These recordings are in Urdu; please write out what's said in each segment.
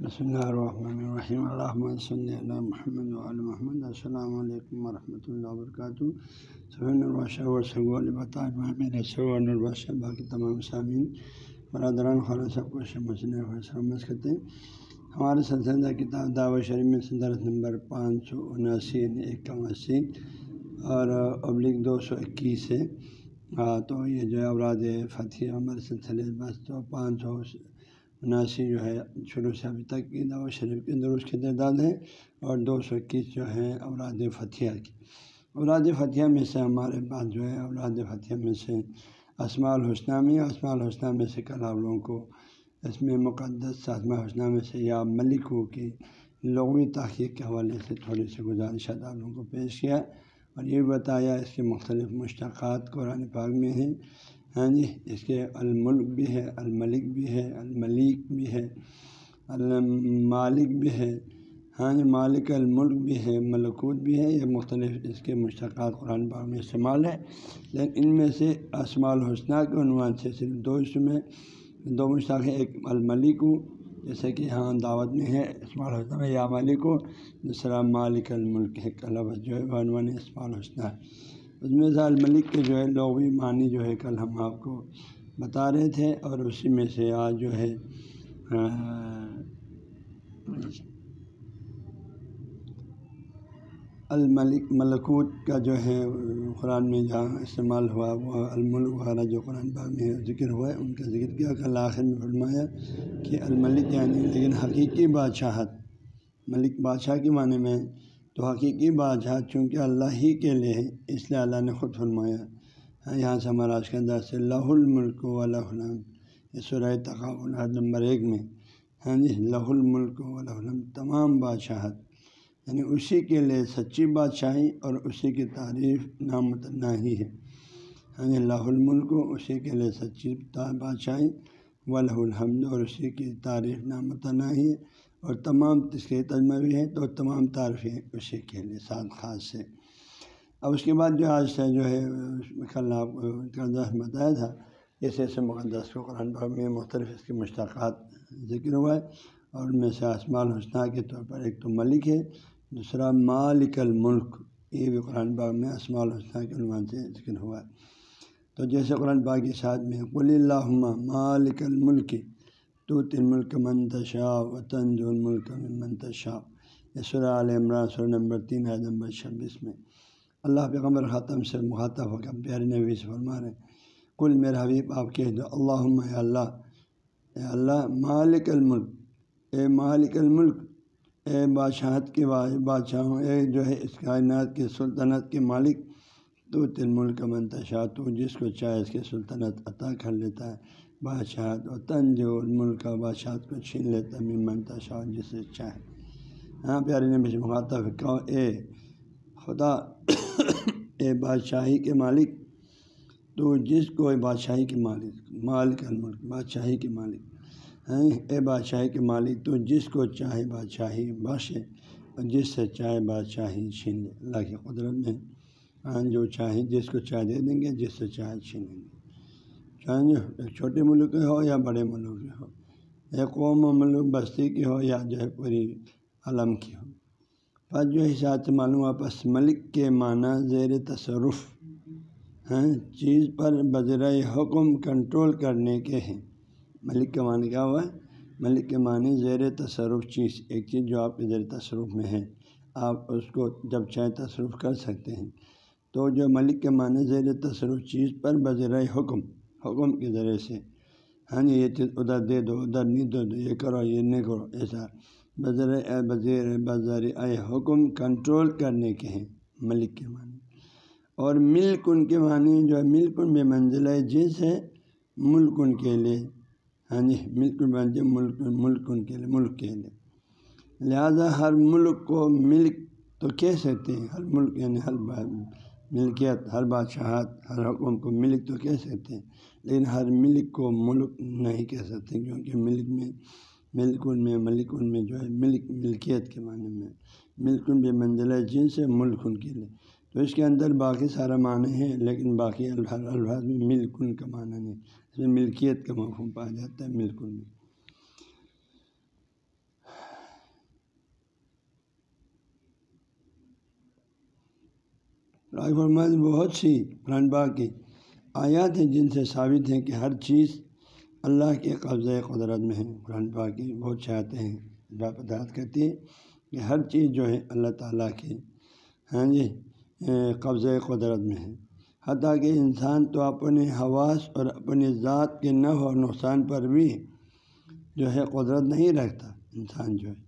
بسم اللہ الرحمن الرحیم۔ الحمد صلی اللہ محمد محمد۔ السلام علیکم ورحمۃ اللہ وبرکاتہ۔ سبحان الباشہ الباشہ باقی تمام سامعین، برادران، خالہ سب کو سمجھنے سمجھ کرتے ہیں۔ ہمارے سلسلہ کتاب دعوت شریف میں صدرت نمبر پانچ سو اناسی یعنی ایک اسی اور ابلک دو سو اکیس ہے۔ ہاں، تو یہ جو ہے، اوراد فتح ہمارے سلسلے بس تو پانچ سو اناسی جو ہے، شروع سے ابھی تک کی دعوت شریف کے درست کی تعداد ہے اور دو سو اکیس جو ہے اوراد فتح کی۔ اوراد فتح میں سے ہمارے پاس جو ہے اوراد فتح میں سے اسماع الحسنہ میں اسماع الحسنہ میں سے کل آپ لوگوں کو اس میں مقدس اسماء الحسنہ میں سے یا ملکوں کی لغوی تحقیق کے حوالے سے تھوڑی سی گزارشات آپ لوگوں کو پیش کیا اور یہ بتایا اس کے مختلف مشتقات قرآن پاک میں ہیں۔ ہاں جی اس کے الملک بھی ہے، الملک بھی ہے الملک بھی ہے المالک بھی ہے۔ ہاں جی مالک الملک بھی ہے، ملکوت بھی ہے، یہ مختلف اس کے مشتقات قرآن پاک میں استعمال ہے۔ لیکن ان میں سے اسماع الحسنہ کے عنوان سے صرف دو اس میں دو مشتاق ہیں، ایک الملک جیسے کہ ہاں دعوت میں ہے اسماع الحسنہ میں یا مالک ہو، دوسرا مالک الملک ہے۔ کلب جو ہے عنوان اسماع الحسنہ ہے اس میں الملک کے جو ہے لغوی معنی جو ہے کل ہم آپ کو بتا رہے تھے اور اسی میں سے آج جو ہے الملک ملکوت کا جو ہے قرآن میں جہاں استعمال ہوا، وہ الملک وغیرہ جو قرآن باغ میں ذکر ہوا ہے، ان کا ذکر کیا، کل آخر میں فرمایا کہ الملک یعنی لیکن حقیقی بادشاہت، ملک بادشاہ کے معنی میں تو حقیقی بادشاہ چونکہ اللہ ہی کے لیے ہے اس لیے اللہ نے خود فرمایا یہاں سے ہمارا آج کے اندر سے لہ الملک و الحلام یہ سرائے تقابل نمبر ایک میں ہاں جی لہ الملک و الحلم تمام بادشاہت یعنی اسی کے لیے سچی بادشاہی اور اسی کی تعریف نامتنا ہی ہے۔ ہاں جی لہ الملک، اسی کے لیے سچی بادشاہی، و لہ الحمد اور اسی کی تعریف نامتنا ہی ہے۔ اور تمام اس کے تجمہ بھی ہیں تو تمام تعریفیں اسی کے لیے ساتھ خاص سے اب اس کے بعد جو آج سے جو ہے، کل آپ کو بتایا تھا، اس ایسے مقدس کو قرآن پاک میں مختلف اس کے مشتقات ذکر ہوا ہے اور ان میں سے آسمان الحسنہ کے طور پر ایک تو ملک ہے، دوسرا مالک الملک، یہ بھی قرآن پاک میں اسماع الحسنہ کے عنوان سے ذکر ہوا ہے۔ تو جیسے قرآن پاک کے ساتھ میں قلی اللہ مالک الملک تو تل ملک منتشا و تنج الملک میں منتشا یہ سورہ عال عمران سر نمبر تین ہے نمبر چھبیس میں۔ اللہ پیغمبر خاتم سے مخاطب ہو کر پیارے نبی سے فرما رہے کل میرا حبیب، آپ کہہ دو اللہ اللہ، اے اللہ، مالک الملک، اے مالک الملک، اے بادشاہت کے بادشاہوں، اے جو ہے اس کائنات کے سلطنت کے مالک۔ تو تل ملک منتشا تو جس کو چاہے اس کے سلطنت عطا کر لیتا ہے۔ بادشاہت اور تنج ملک کا بادشاہت کو چھین لیتا میں منتا شاہ جس سے چاہے۔ ہاں پیارے نے مجھے مخاطب کہو، اے خدا، اے بادشاہی کے مالک، تو جس کو، اے بادشاہی کے مالک مالک الملک، بادشاہی کے مالک ہیں اے بادشاہی کے مالک، تو جس کو چاہے بادشاہی بخشے اور جس سے چاہے بادشاہی چھین لے۔ اللہ کی قدرت میں ہاں جو چاہے، جس کو چاہے دے دیں گے، جس سے چاہے چھین لیں گے۔ چاہے ایک چھوٹے ملک کے ہو یا بڑے ملک کے ہو۔ ایک قوم و ملک بستی کی ہو یا جو ہے پوری علم کی ہو۔ پس جو حساب سے معلوم ہوا، پس ملک کے معنی زیر تصرف ہیں چیز پر بذرۂ حکم کنٹرول کرنے کے ہیں۔ ملک کے معنی کیا ہوا؟ ہے ملک کے معنی زیر تصرف چیز۔ ایک چیز جو آپ کے زیر تصرف میں ہے، آپ اس کو جب چاہے تصرف کر سکتے ہیں۔ تو جو ملک کے معنی زیر تصرف چیز پر بذرۂ حکم حکم کے ذریعے سے ہاں جی یہ چیز ادھر دے دو ادھر نہیں دو دو یہ کرو یہ نہیں کرو ایسا بذر بذیر بذر اے حکم کنٹرول کرنے کے ہیں ملک کے معنی اور ملک ان کے معنی جو ہے ملک ان بے منزل ہے جنس ہے ملک ان کے لیے ہاں جی ملک منزل ملک ملک ان کے لیے ملک کے لیے لہذا ہر ملک کو ملک تو کہہ سکتے ہیں ہر ملک یعنی ہر ملکیت ہر بادشاہت، ہر حکم کو ملک تو کہہ سکتے ہیں، لیکن ہر ملک کو ملک نہیں کہہ سکتے کیونکہ ملک میں ملک ان میں ملک ان میں جو ہے، ملک، ملکیت کے معنی میں ملک ان بے منزلہ جن سے ملک ان کے لیے۔ تو اس کے اندر باقی سارا معنی ہے، لیکن باقی الفاظ الفاظ میں ملک ان کا معنی نہیں، اس میں ملکیت کا مفہوم پایا جاتا ہے ملک ان میں۔ فرمائے بہت سی قرآن باغ کی آیات ہیں جن سے ثابت ہیں کہ ہر چیز اللہ کے قبضۂ قدرت میں ہے۔ قرآن پاک کی بہت چاہتے ہیں بات کرتی ہے کہ ہر چیز جو ہے اللہ تعالیٰ کی ہاں جی قبضۂ قدرت میں ہے۔ حتیٰ کہ انسان تو اپنے حواس اور اپنی ذات کے نف اور نقصان پر بھی جو ہے قدرت نہیں رکھتا، انسان جو ہے۔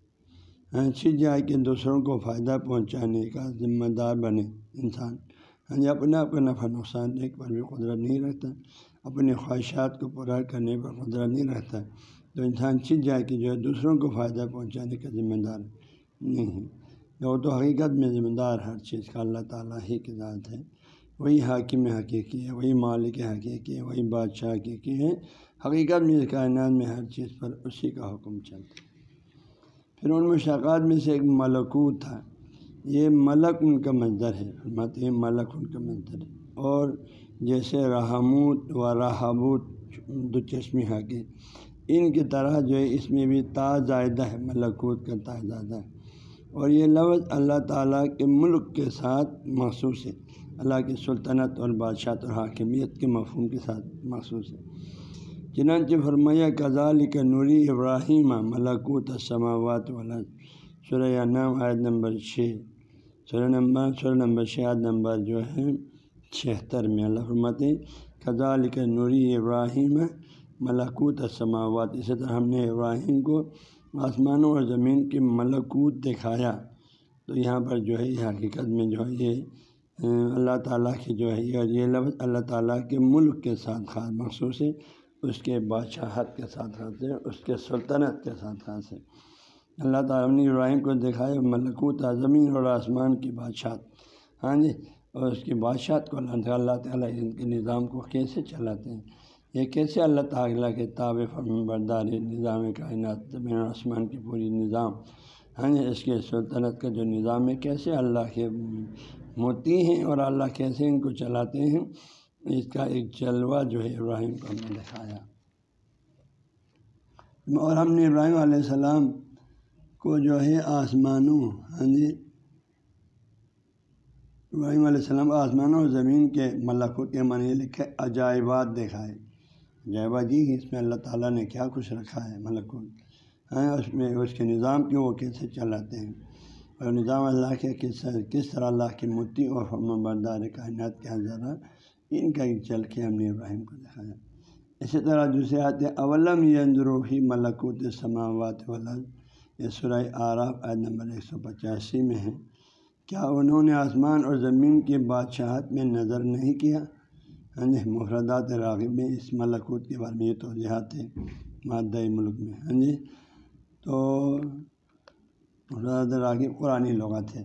ہاں، اچھی جائے کہ دوسروں کو فائدہ پہنچانے کا ذمہ دار بنے انسان۔ ہاں جی اپنے آپ کا نفع نقصان دیکھ پر بھی قدرت نہیں رکھتا۔ اپنی خواہشات کو پورا کرنے پر قدرت نہیں رکھتا۔ تو انسان چیز جائے کہ جو ہے دوسروں کو فائدہ پہنچانے کا ذمہ دار نہیں ہے۔ وہ تو حقیقت میں ذمہ دار ہر چیز کا اللہ تعالیٰ ہی کی ذات ہے۔ وہی حاکم حقیقی ہے، وہی مالک حقیقی ہے، وہی بادشاہ حقیقی ہے۔ حقیقت میں کائنات میں ہر چیز پر اسی کا حکم چلتا ہے۔ پھر ان مشاقات میں سے ایک ملکوت تھا۔ یہ ملک ان کا منظر ہے مت یہ ملک ان کا منظر ہے۔ اور جیسے رحمود و رحبوت دو چشمی حقی ان کی طرح جو ہے، اس میں بھی تا زائدہ ہے، ملکوت کا تا زائدہ ہے۔ اور یہ لفظ اللہ تعالیٰ کے ملک کے ساتھ مخصوص ہے۔ اللہ کی سلطنت اور بادشاہت اور حاکمیت کے مفہوم کے ساتھ مخصوص ہے۔ چنانچہ فرمایہ کزال کا نوری ابراہیم ملکوت السماوات والا سورہ نام عائد نمبر چھ، سورہ نمبر سورہ نمبر چھ عائد نمبر جو ہے، چھہتر میں اللہ فرماتے کزال کا نوری ابراہیم ملکوت السماوات. اسی طرح ہم نے ابراہیم کو آسمانوں اور زمین کی ملکوت دکھایا۔ تو یہاں پر جو ہے، یہ حقیقت میں جو ہے، یہ اللہ تعالیٰ کی جو ہے اور یہ لفظ اللہ تعالیٰ کے ملک کے ساتھ خاص مخصوص ہے۔ اس کے بادشاہت کے ساتھ خاص ہے اس کے سلطنت کے ساتھ خاص ہے اللہ تعالیٰ نے ابراہیم کو دکھایا ملکوت زمین اور آسمان کی بادشاہت۔ ہاں جی اور اس کی بادشاہت کو اللہ تعالیٰ ان کے نظام کو کیسے چلاتے ہیں؟ یہ کیسے اللہ تعالیٰ کے تاب فرم برداری نظام کائنات، زمین اور آسمان کی پوری نظام۔ ہاں جی اس کے سلطنت کا جو نظام ہے، کیسے اللہ کے موتی ہیں اور اللہ کیسے ان کو چلاتے ہیں؟ اس کا ایک جلوہ جو ہے ابراہیم کو ہم نے دکھایا۔ اور ہم نے ابراہیم علیہ السلام کو جو ہے آسمانوں ہاں جی ابراہیم علیہ السلام آسمانوں اور زمین کے ملکوں کے معنی لکھے عجائبات دکھائے۔ عجائبات جی اس میں اللہ تعالیٰ نے کیا کچھ رکھا ہے ملکوں؟ ہاں اس میں اس کے نظام کے وہ کیسے چلاتے ہیں؟ اور نظام اللہ کے کس کس طرح اللہ کی متی اور فرم بردار کائنات کے ذرا ان کا ایک چل کے ہم نے ابراہیم کو دکھایا۔ اسی طرح دوسرے آتے اولم یندروحی ملکوت سماوات ولد یہ سرائے آراف عید نمبر ایک سو پچاسی میں ہے۔ کیا انہوں نے آسمان اور زمین کی بادشاہت میں نظر نہیں کیا؟ ہاں جی مفردات راغب میں اس ملکوت کے بارے میں یہ توجہات ہیں مادہ ملک میں۔ ہاں جی تو مفردات راغب قرآن لغت ہے۔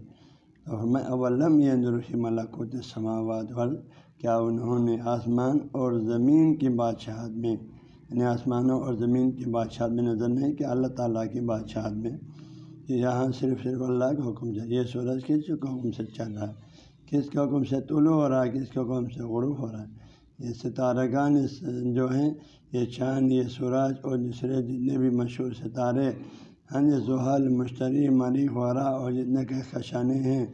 تو میں اولم یندروحی ملکوت سماوات ول کیا انہوں نے آسمان اور زمین کی بادشاہت میں یعنی آسمانوں اور زمین کی بادشاہت میں نظر نہیں، کہ اللہ تعالیٰ کی بادشاہت میں یہاں صرف صرف اللہ کا حکم چل یہ سورج کس کے حکم سے چل رہا ہے؟ کس کے حکم سے طلوع ہو رہا ہے؟ کس کے حکم سے غروب ہو رہا ہے؟ یہ ستارہ گان جو ہیں، یہ چاند، یہ سورج اور دوسرے جتنے بھی مشہور ستارے ہاں یہ زحل، مشتری مری غورا اور جتنے کے خشانے ہیں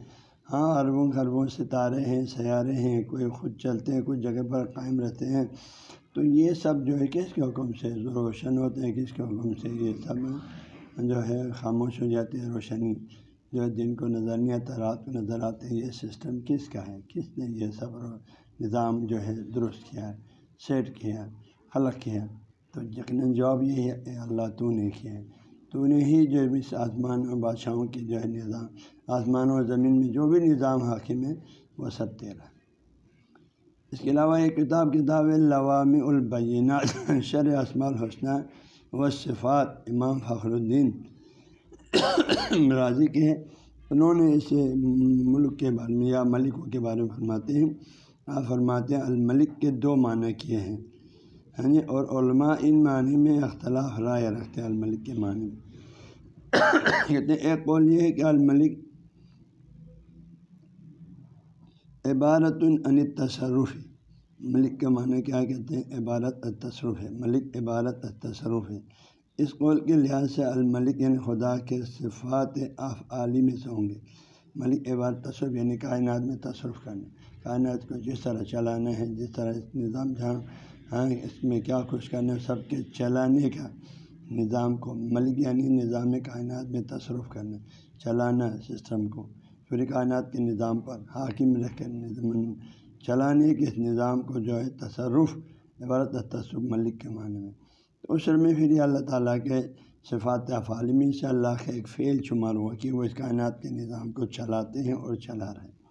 ہاں اربوں خربوں ستارے ہیں، سیارے ہیں، کوئی خود چلتے ہیں کچھ جگہ پر قائم رہتے ہیں۔ تو یہ سب جو ہے، کس کے حکم سے روشن ہوتے ہیں؟ کس کے حکم سے یہ سب جو ہے خاموش ہو جاتی ہے روشنی جو ہے دن کو نظر نہیں آتا، رات کو نظر آتے ہیں۔ یہ سسٹم کس کا ہے؟ کس نے یہ سب نظام جو ہے درست کیا ہے سیٹ کیا، خلق کیا؟ تو یقیناً جواب یہی ہے اللہ تو نے کیا ہے۔ تو انہیں ہی جو اس آسمان اور بادشاہوں کی جو ہے نظام، آسمان اور زمین میں جو بھی نظام حاکم ہے، وہ سب تیرا اس کے علاوہ ایک کتاب کتاب لوامی البینات شر اسما الحسنہ و صفات امام فخر الدین راضی کے ہیں۔ انہوں نے اسے ملک کے بارے میں یا ملکوں کے بارے میں فرماتے ہیں۔ آپ فرماتے ہیں، الملک کے دو معنی کیے ہیں۔ ہاں جی اور علماء ان معنی میں اختلاف رائے رکھتے ہیں، الملک کے معنی کہتے ہیں، ایک قول یہ ہے کہ الملک عبارت ان تصرف ملک کے معنی کیا کہتے ہیں، عبارت التصرف ہے۔ ملک، عبارت التصرف ہے۔ اس قول کے لحاظ سے الملک یعنی خدا کے صفات آف عالی میں سے ہوں گے۔ ملک بار تصرف یعنی کائنات میں تصرف کرنا۔ کائنات کو جس طرح چلانا ہے، جس طرح نظام جہاں ہاں اس میں کیا کچھ کرنا ہے سب کے چلانے کا نظام کو ملک یعنی نظام کائنات میں تصرف کرنا، چلانا سسٹم کو۔ پوری کائنات کے نظام پر حاکم رہ کر چلانے کے اس نظام کو جو ہے تصرف، عبارت تصرف ملک کے معنی میں۔ تو اس میں پھر یہ اللہ تعالیٰ کے صفات افعالمی سے اللہ کا ایک فعل شمار ہوا کہ وہ اس کائنات کے نظام کو چلاتے ہیں اور چلا رہے ہیں۔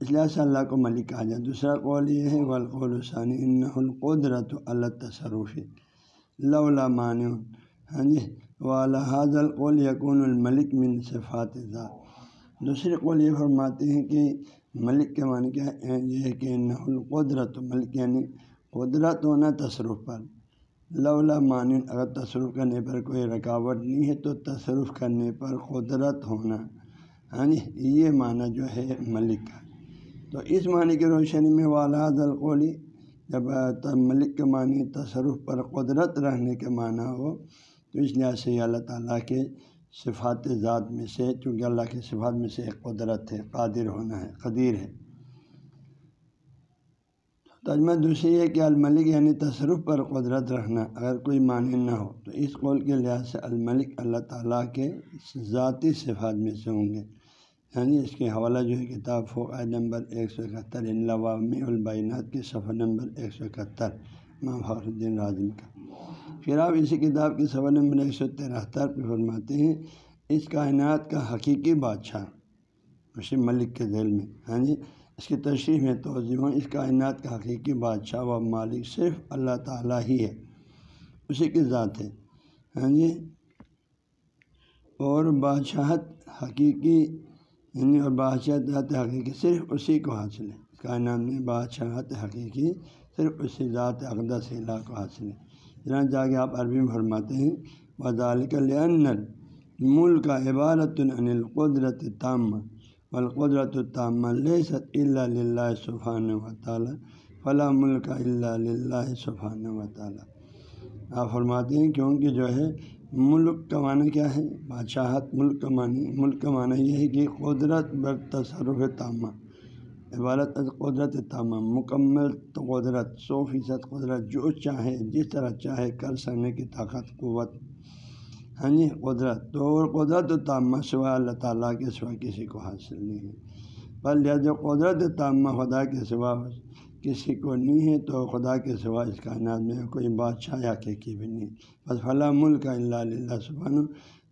اس لحاظ سے اللہ کو ملک کہا جائے دوسرا قول یہ ہے، والقول ثانی ان القدرت اللہ تصرف مان ہاں جی و القول یقون الملک من صفات ذات۔ دوسرے قول یہ فرماتے ہیں کہ ملک کے معنی کیا ہے یہ ہے کہ نہ القدرت ملک یعنی قدرت ہونا تصرف پر۔ لولا معنی اگر تصرف کرنے پر کوئی رکاوٹ نہیں ہے، تو تصرف کرنے پر قدرت ہونا۔ ہاں جی یہ معنی جو ہے ملک کا۔ تو اس معنی کی روشنی میں والد القولی جب ملک کے معنی تصرف پر قدرت رہنے کے معنی ہو، تو اس لحاظ سے اللہ تعالیٰ کے صفات ذات میں سے، چونکہ اللہ کے صفات میں سے ایک قدرت ہے، قادر ہونا ہے، قدیر ہے۔ تجمہ دوسری ہے کہ الملک یعنی تصرف پر قدرت رکھنا اگر کوئی معنی نہ ہو، تو اس قول کے لحاظ سے الملک اللہ تعالیٰ کے ذاتی صفات میں سے ہوں گے۔ یعنی اس کے حوالہ جو ہے کتاب فوق نمبر ایک سو اکہتر یعنی لوامی البینات کے صفحہ نمبر ایک سو اکہتر، امام فخر الدین راجم کا۔ پھر آپ اسی کتاب کے صفحہ نمبر ایک سو ترہتر پہ فرماتے ہیں، اس کائنات کا حقیقی بادشاہ اسی ملک کے ذیل میں ہاں جی اس کی تشریح میں توضیع ہوں، اس کائنات کا حقیقی بادشاہ و مالک صرف اللہ تعالیٰ ہی ہے، اسی کی ذات ہے ہاں جی اور بادشاہت حقیقی یعنی اور بادشاہت حقیقی صرف اسی کو حاصل ہے۔ کائنات میں بادشاہت حقیقی صرف اسی ذات اقدس اللہ کو حاصل ہے۔ جہاں جا کے آپ عربی میں فرماتے ہیں وزال ملک عبارت انل قدرت تامہ القدرت الطام ست اللہ سبحان و تعالیٰ فلاں ملک اللہ سبحان و تعالیٰ آپ فرماتے ہیں کیونکہ جو ہے ملک کا معنی کیا ہے؟ بادشاہت ملک کا معنی، ملک کا معنی یہ ہے کہ قدرت بر تصرف تامہ عبارت قدرت تامہ، مکمل قدرت، سو فیصد قدرت، جو چاہے، جس طرح چاہے، کر سکنے کی طاقت، قوت۔ ہاں جی قدرت۔ تو قدرت تامہ سوا اللہ تعالیٰ کے سوا کسی کو حاصل نہیں ہے۔ پر لہٰذا قدرت تامہ خدا کے سوا کسی کو نہیں ہے تو خدا کے سوا اس کائنات میں کوئی بادشاہ یا کی بھی نہیں۔ بس فلاں ملک اللہ اللہ سبحانہ۔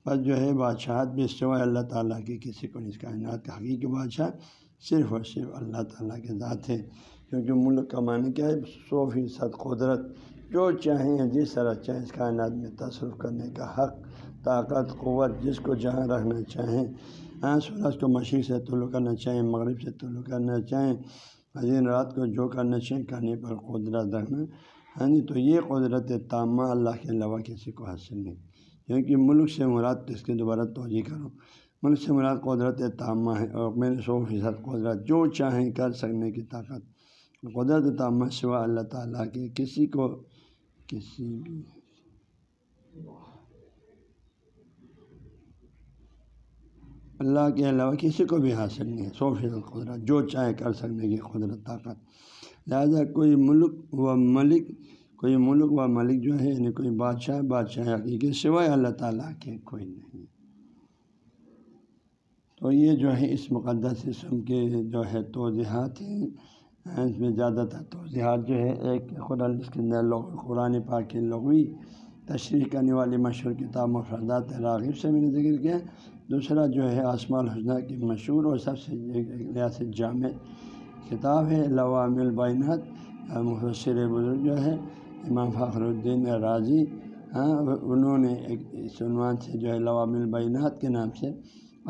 بس جو ہے بادشاہت بھی سوا اللہ تعالیٰ کی، کسی کو اس کائنات کا حقیقی بادشاہ صرف اور صرف اللہ تعالیٰ کے ذات ہے۔ کیونکہ ملک کا معنی کیا ہے؟ سو فیصد قدرت۔ جو چاہیں جس طرح چاہیں اس کائنات میں تصرف کرنے کا حق، طاقت، قوت، جس کو جہاں رہنا چاہیں۔ ہاں سورج کو مشرق سے طلوع کرنا چاہیں، مغرب سے طلوع کرنا چاہیں عظیم رات کو جو کرنا چاہیں کرنے پر قدرت رکھنا۔ ہاں جی تو یہ قدرت تامہ اللہ کے علاوہ کسی کو حاصل نہیں۔ کیونکہ ملک سے مراد اس کے دوبارہ توجہ کروں ملک سے مراد قدرت تامہ ہے اور میرے سو فیصد قدرت جو چاہیں کر سکنے کی طاقت۔ قدرت تامہ سوا اللہ تعالیٰ کے کسی کو، کسی بھی۔ اللہ کے علاوہ کسی کو بھی حاصل نہیں ہے سو فیصد قدرت جو چاہے کر سکنے کی قدرت، طاقت۔ لہذا کوئی ملک و ملک، کوئی ملک و ملک جو ہے یعنی کوئی بادشاہ بادشاہ حقیقی سوائے اللہ تعالیٰ کے کوئی نہیں۔ تو یہ جو ہے اس مقدس اسم کے جو ہے توضیحات ہیں، اس میں زیادہ تر توضیحات جو ہے، ایک خدا اس کے اندر لوگ قرآن پاک کے لغوی تشریح کرنے والی مشہور کتاب مفردات راغب سے میں نے ذکر کیا۔ دوسرا جو ہے آسما الحسنہ کی مشہور اور سب سے ریاست جامع کتاب ہے لوام البینت مفسر بزرگ جو ہے، امام فخر الدین راضی ہاں انہوں نے ایک اس عنوان سے جو ہے لوام البینات کے نام سے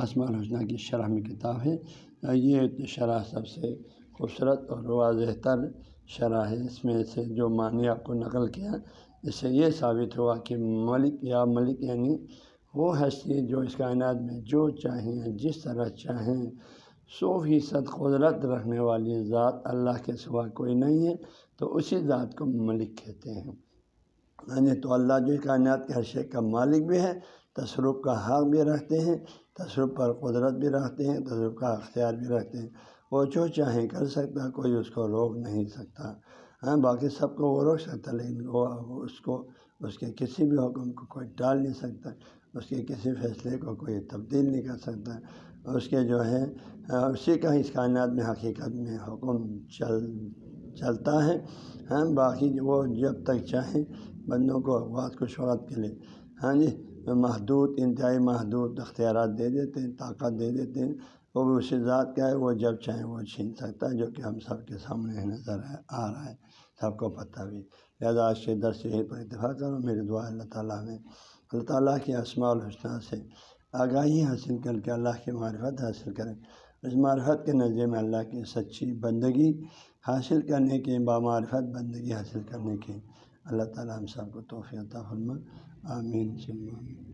آسما الحسنہ کی شرح میں کتاب ہے۔ یہ شرح سب سے خوبصورت اور واضح تر شرح ہے۔ اس میں سے جو معنی آپ کو نقل کیا، اس سے یہ ثابت ہوا کہ ملک یا ملک یعنی وہ ہستی جو اس کائنات میں جو چاہیں، جس طرح چاہیں، سو فیصد قدرت رکھنے والی ذات اللہ کے سوا کوئی نہیں ہے۔ تو اسی ذات کو ملک کہتے ہیں۔ یعنی تو اللہ جو کائنات کے ہر شے کا مالک بھی ہے، تصرف کا حق بھی رکھتے ہیں، تصرف پر قدرت بھی رکھتے ہیں، تصرف کا اختیار بھی رکھتے ہیں۔ وہ جو چاہیں کر سکتا، کوئی اس کو روک نہیں سکتا۔ ہاں باقی سب کو وہ روک سکتا، لیکن وہ اس کو، اس کے کسی بھی حکم کو کوئی ٹال نہیں سکتا۔ اس کے کسی فیصلے کو کوئی تبدیل نہیں کر سکتا۔ اس کے جو ہے ہاں، اسی کا اس کائنات میں حقیقت میں حکم چل، چلتا ہے۔ ہاں باقی وہ جب تک چاہیں بندوں کو وقت کچھ وقت کے لیے ہاں جی محدود، انتہائی محدود اختیارات دے دیتے ہیں، طاقت دے دیتے ہیں۔ وہ بھی اسی ذات کا ہے، وہ جب چاہیں وہ چھین سکتا ہے، جو کہ ہم سب کے سامنے نظر آ رہا ہے، سب کو پتہ بھی۔ لہٰذا آج کے درس یہی پر اتفاق کروں۔ میرے دعا اللہ تعالیٰ میں اللہ تعالیٰ کے اسماع الحسنہ سے آگاہی حاصل کر کے اللہ کی معرفت حاصل کریں۔ اس معرفت کے نظر میں اللہ کی سچی بندگی حاصل کرنے کی بامعرفت بندگی حاصل کرنے کی۔ اللہ تعالیٰ ہم سب کو توفیع فرما آمین۔